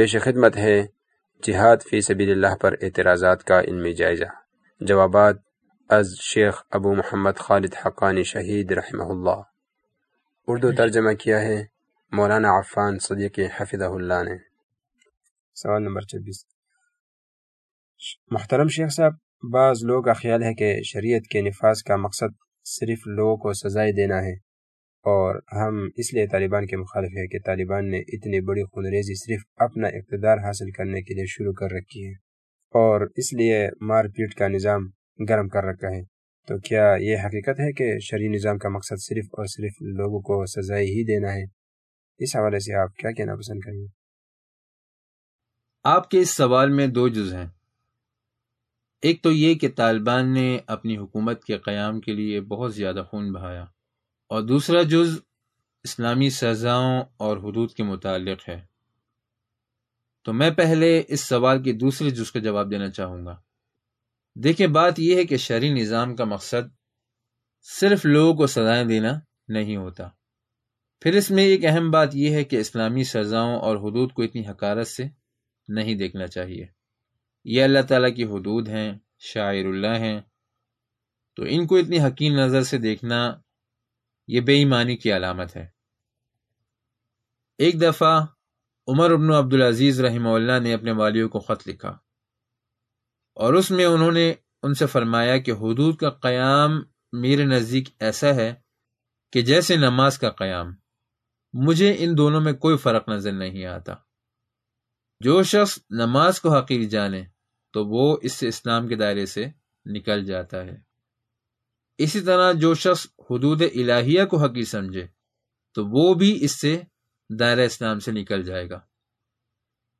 پیش خدمت ہے، جہاد فی سبیل اللہ پر اعتراضات کا علمی جائزہ۔ جوابات از شیخ ابو محمد خالد حقانی شہید رحمہ اللہ۔ اردو ترجمہ کیا ہے، مولانا عفان صدیق حفظہ اللہ نے۔ سوال نمبر چوبیس محترم شیخ صاحب، بعض لوگوں کا خیال ہے کہ شریعت کے نفاذ کا مقصد صرف لوگوں کو سزائے دینا ہے۔ اور ہم اس لیے طالبان کے مخالف ہے کہ طالبان نے اتنی بڑی خونریزی صرف اپنا اقتدار حاصل کرنے کے لیے شروع کر رکھی ہے اور اس لیے مار پیٹ کا نظام گرم کر رکھا ہے۔ تو کیا یہ حقیقت ہے کہ شرعی نظام کا مقصد صرف اور صرف لوگوں کو سزائے ہی دینا ہے؟ اس حوالے سے آپ کیا کہنا پسند کریں گے؟ آپ کے اس سوال میں دو جز ہیں۔ ایک تو یہ کہ طالبان نے اپنی حکومت کے قیام کے لیے بہت زیادہ خون بہایا۔ اور دوسرا جز اسلامی سزاؤں اور حدود کے متعلق ہے۔ تو میں پہلے اس سوال کے دوسرے جز کا جواب دینا چاہوں گا۔ دیکھیں بات یہ ہے کہ شہری نظام کا مقصد صرف لوگوں کو سزائیں دینا نہیں ہوتا۔ پھر اس میں ایک اہم بات یہ ہے کہ اسلامی سزاؤں اور حدود کو اتنی حکارت سے نہیں دیکھنا چاہیے۔ یہ اللہ تعالیٰ کی حدود ہیں، شاعر اللہ ہیں۔ تو ان کو اتنی حکیم نظر سے دیکھنا یہ بے ایمانی کی علامت ہے۔ ایک دفعہ عمر ابن عبدالعزیز رحمہ اللہ نے اپنے والیوں کو خط لکھا اور اس میں انہوں نے ان سے فرمایا کہ حدود کا قیام میرے نزدیک ایسا ہے کہ جیسے نماز کا قیام، مجھے ان دونوں میں کوئی فرق نظر نہیں آتا۔ جو شخص نماز کو حقیر جانے تو وہ اس سے اسلام کے دائرے سے نکل جاتا ہے۔ اسی طرح جو شخص حدود الہیہ کو حقیر سمجھے، تو وہ بھی اس سے دائرہ اسلام سے نکل جائے گا۔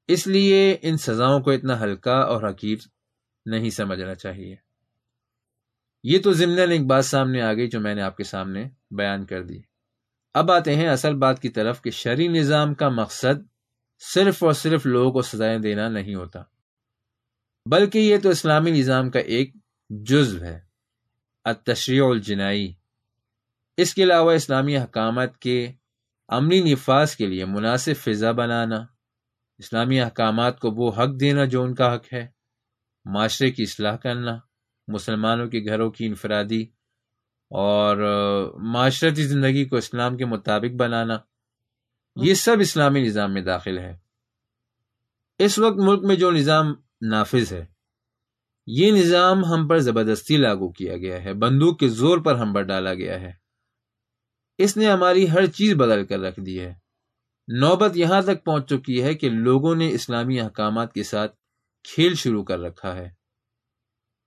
اس لیے ان سزاؤں کو اتنا ہلکا اور حقیر نہیں سمجھنا چاہیے۔ یہ تو ضمن ایک بات سامنے آ گئی جو میں نے آپ کے سامنے بیان کر دی۔ اب آتے ہیں اصل بات کی طرف کہ شرعی نظام کا مقصد صرف اور صرف لوگوں کو سزائیں دینا نہیں ہوتا، بلکہ یہ تو اسلامی نظام کا ایک جزو ہے۔ التشریع الجنائی۔ اس کے علاوہ اسلامی حکامت کے عملی نفاذ کے لیے مناسب فضا بنانا۔ اسلامی احکامات کو وہ حق دینا جو ان کا حق ہے۔ معاشرے کی اصلاح کرنا، مسلمانوں کے گھروں کی انفرادی اور معاشرتی زندگی کو اسلام کے مطابق بنانا۔ یہ سب اسلامی نظام میں داخل ہے۔ اس وقت ملک میں جو نظام نافذ ہے یہ نظام ہم پر زبردستی لاگو کیا گیا ہے، بندوق کے زور پر ہم پر ڈالا گیا ہے۔ اس نے ہماری ہر چیز بدل کر رکھ دی ہے۔ نوبت یہاں تک پہنچ چکی ہے کہ لوگوں نے اسلامی احکامات کے ساتھ کھیل شروع کر رکھا ہے۔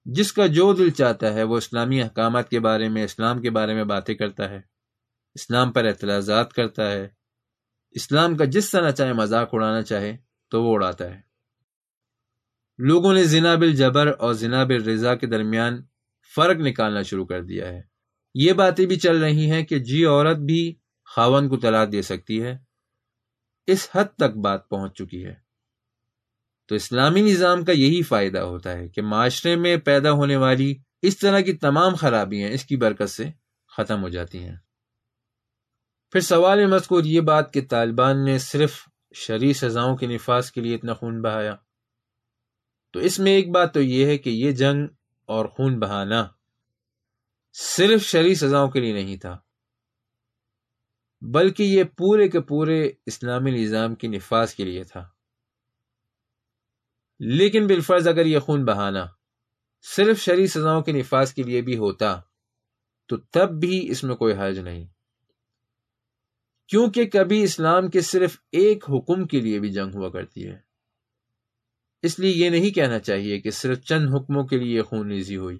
جس کا جو دل چاہتا ہے وہ اسلامی احکامات کے بارے میں، اسلام کے بارے میں باتیں کرتا ہے۔ اسلام پر اعتراضات کرتا ہے۔ اسلام کا جس طرح چاہے مذاق اڑانا چاہے تو وہ اڑاتا ہے۔ لوگوں نے زناب الجبر اور زناب الرضا کے درمیان فرق نکالنا شروع کر دیا ہے۔ یہ باتیں بھی چل رہی ہیں کہ جی عورت بھی خاون کو طلاق دے سکتی ہے۔ اس حد تک بات پہنچ چکی ہے۔ تو اسلامی نظام کا یہی فائدہ ہوتا ہے کہ معاشرے میں پیدا ہونے والی اس طرح کی تمام خرابیاں اس کی برکت سے ختم ہو جاتی ہیں۔ پھر سوال مذکور یہ بات کہ طالبان نے صرف شرع سزاؤں کے نفاذ کے لیے اتنا خون بہایا۔ تو اس میں ایک بات تو یہ ہے کہ یہ جنگ اور خون بہانا صرف شرعی سزاؤں کے لیے نہیں تھا، بلکہ یہ پورے کے پورے اسلامی نظام کے نفاذ کے لیے تھا۔ لیکن بالفرض اگر یہ خون بہانا صرف شرعی سزاؤں کے نفاذ کے لیے بھی ہوتا، تو تب بھی اس میں کوئی حرج نہیں۔ کیونکہ کبھی اسلام کے صرف ایک حکم کے لیے بھی جنگ ہوا کرتی ہے۔ اس لیے یہ نہیں کہنا چاہیے کہ صرف چند حکموں کے لیے خون ریزی ہوئی۔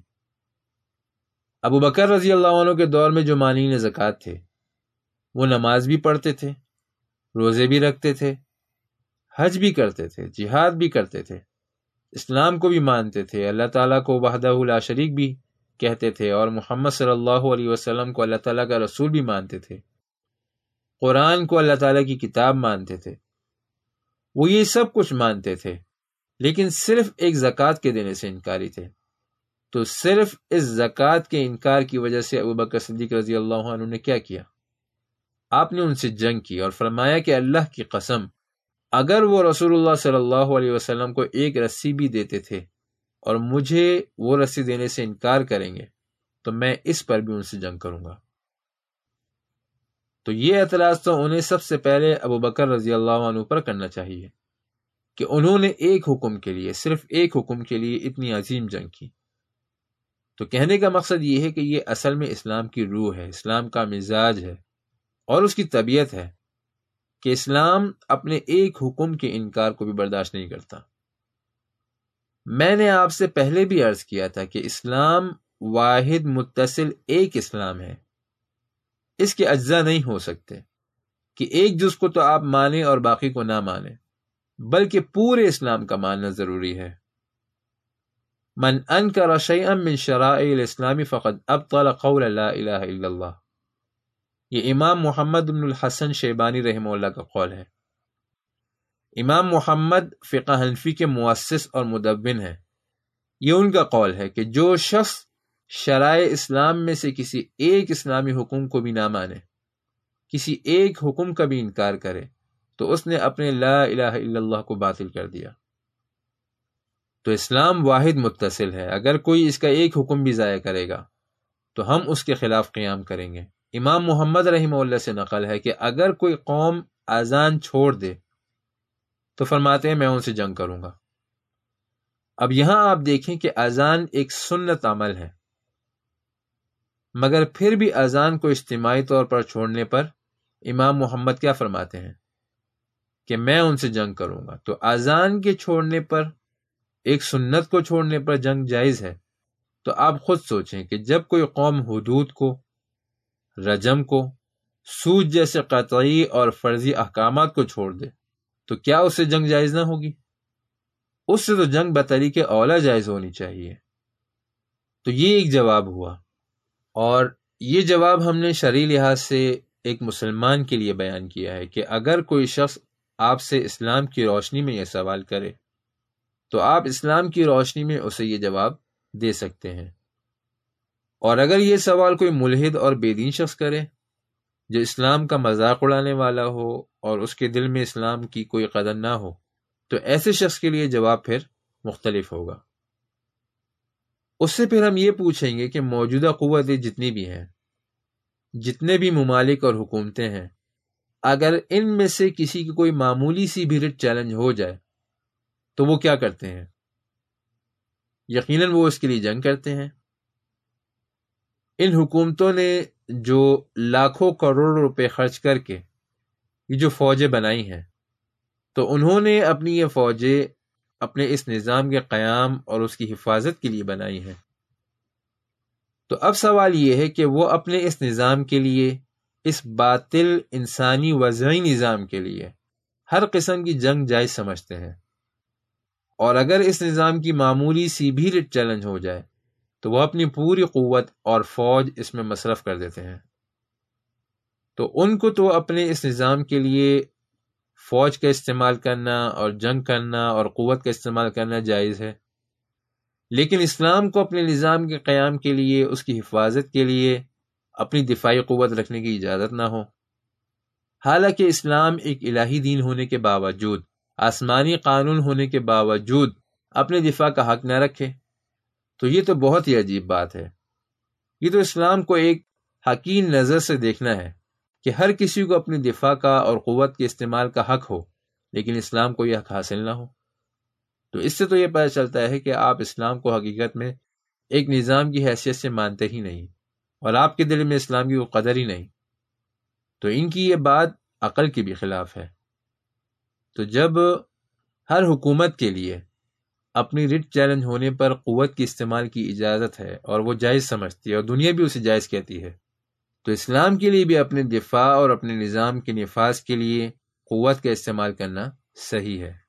ابو بکر رضی اللہ عنہ کے دور میں جو مانین زکوٰۃ تھے، وہ نماز بھی پڑھتے تھے، روزے بھی رکھتے تھے، حج بھی کرتے تھے، جہاد بھی کرتے تھے، اسلام کو بھی مانتے تھے، اللہ تعالیٰ کو وحدہ لا شریک بھی کہتے تھے اور محمد صلی اللہ علیہ وسلم کو اللہ تعالیٰ کا رسول بھی مانتے تھے۔ قرآن کو اللہ تعالیٰ کی کتاب مانتے تھے۔ وہ یہ سب کچھ مانتے تھے۔ لیکن صرف ایک زکوٰۃ کے دینے سے انکاری تھے۔ تو صرف اس زکوٰۃ کے انکار کی وجہ سے ابو بکر صدیق رضی اللہ عنہ نے کیا کیا؟ آپ نے ان سے جنگ کی اور فرمایا کہ اللہ کی قسم، اگر وہ رسول اللہ صلی اللہ علیہ وسلم کو ایک رسی بھی دیتے تھے اور مجھے وہ رسی دینے سے انکار کریں گے، تو میں اس پر بھی ان سے جنگ کروں گا۔ تو یہ اعتراض تو انہیں سب سے پہلے ابو بکر رضی اللہ عنہ پر کرنا چاہیے۔ کہ انہوں نے ایک حکم کے لیے، صرف ایک حکم کے لیے اتنی عظیم جنگ کی۔ تو کہنے کا مقصد یہ ہے کہ یہ اصل میں اسلام کی روح ہے، اسلام کا مزاج ہے اور اس کی طبیعت ہے کہ اسلام اپنے ایک حکم کے انکار کو بھی برداشت نہیں کرتا۔ میں نے آپ سے پہلے بھی عرض کیا تھا کہ اسلام واحد، متصل، ایک اسلام ہے۔ اس کے اجزاء نہیں ہو سکتے کہ ایک جز کو تو آپ مانیں اور باقی کو نہ مانیں۔ بلکہ پورے اسلام کا ماننا ضروری ہے۔ من انکر شیئا من شرائع الاسلام فقد ابطل قول لا الہ الا اللہ۔ یہ امام محمد بن الحسن شیبانی رحمہ اللہ کا قول ہے۔ امام محمد فقہ حنفی کے مؤسس اور مدبن ہے یہ ان کا قول ہے کہ جو شخص شرائع اسلام میں سے کسی ایک اسلامی حکم کو بھی نہ مانے، کسی ایک حکم کا بھی انکار کرے تو اس نے اپنے لا الہ الا اللہ کو باطل کر دیا۔ تو اسلام واحد متصل ہے۔ اگر کوئی اس کا ایک حکم بھی ضائع کرے گا، تو ہم اس کے خلاف قیام کریں گے۔ امام محمد رحمہ اللہ سے نقل ہے کہ اگر کوئی قوم اذان چھوڑ دے، تو فرماتے ہیں میں ان سے جنگ کروں گا۔ اب یہاں آپ دیکھیں کہ اذان ایک سنت عمل ہے۔ مگر پھر بھی اذان کو اجتماعی طور پر چھوڑنے پر امام محمد کیا فرماتے ہیں؟ کہ میں ان سے جنگ کروں گا۔ تو اذان کے چھوڑنے پر، ایک سنت کو چھوڑنے پر جنگ جائز ہے۔ تو آپ خود سوچیں کہ جب کوئی قوم حدود کو، رجم کو، سود جیسے قطعی اور فرضی احکامات کو چھوڑ دے، تو کیا اس سے جنگ جائز نہ ہوگی؟ اس سے تو جنگ بطری کے اولا جائز ہونی چاہیے۔ تو یہ ایک جواب ہوا۔ اور یہ جواب ہم نے شرعی لحاظ سے ایک مسلمان کے لیے بیان کیا ہے کہ اگر کوئی شخص آپ سے اسلام کی روشنی میں یہ سوال کرے۔ تو آپ اسلام کی روشنی میں اسے یہ جواب دے سکتے ہیں۔ اور اگر یہ سوال کوئی ملحد اور بے دین شخص کرے، جو اسلام کا مذاق اڑانے والا ہو اور اس کے دل میں اسلام کی کوئی قدر نہ ہو، تو ایسے شخص کے لیے جواب پھر مختلف ہوگا۔ اس سے پھر ہم یہ پوچھیں گے کہ موجودہ قوتیں جتنی بھی ہیں، جتنے بھی ممالک اور حکومتیں ہیں اگر ان میں سے کسی کی کوئی معمولی سی بھی رٹ چیلنج ہو جائے، تو وہ کیا کرتے ہیں؟ یقیناً وہ اس کے لیے جنگ کرتے ہیں۔ ان حکومتوں نے جو لاکھوں کروڑ روپے خرچ کر کے یہ جو فوجیں بنائی ہیں، تو انہوں نے اپنی یہ فوجیں اپنے اس نظام کے قیام اور اس کی حفاظت کے لیے بنائی ہیں۔ تو اب سوال یہ ہے کہ وہ اپنے اس نظام کے لیے اس باطل انسانی وضعی نظام کے لیے ہر قسم کی جنگ جائز سمجھتے ہیں۔ اور اگر اس نظام کی معمولی سی بھی رٹ چیلنج ہو جائے، تو وہ اپنی پوری قوت اور فوج اس میں مصرف کر دیتے ہیں۔ تو ان کو تو اپنے اس نظام کے لیے فوج کا استعمال کرنا اور جنگ کرنا اور قوت کا استعمال کرنا جائز ہے۔ لیکن اسلام کو اپنے نظام کے قیام کے لیے، اس کی حفاظت کے لیے اپنی دفاعی قوت رکھنے کی اجازت نہ ہو۔ حالانکہ اسلام ایک الہی دین ہونے کے باوجود، آسمانی قانون ہونے کے باوجود اپنے دفاع کا حق نہ رکھے۔ تو یہ تو بہت ہی عجیب بات ہے۔ یہ تو اسلام کو ایک حقین نظر سے دیکھنا ہے کہ ہر کسی کو اپنی دفاع کا اور قوت کے استعمال کا حق ہو، لیکن اسلام کو یہ حق حاصل نہ ہو۔ تو اس سے تو یہ پتہ چلتا ہے کہ آپ اسلام کو حقیقت میں ایک نظام کی حیثیت سے مانتے ہی نہیں۔ اور آپ کے دل میں اسلام کی وہ قدر ہی نہیں۔ تو ان کی یہ بات عقل کے بھی خلاف ہے۔ تو جب ہر حکومت کے لیے اپنی رٹ چیلنج ہونے پر قوت کی استعمال کی اجازت ہے اور وہ جائز سمجھتی ہے اور دنیا بھی اسے جائز کہتی ہے، تو اسلام کے لیے بھی اپنے دفاع اور اپنے نظام کے نفاذ کے لیے قوت کا استعمال کرنا صحیح ہے۔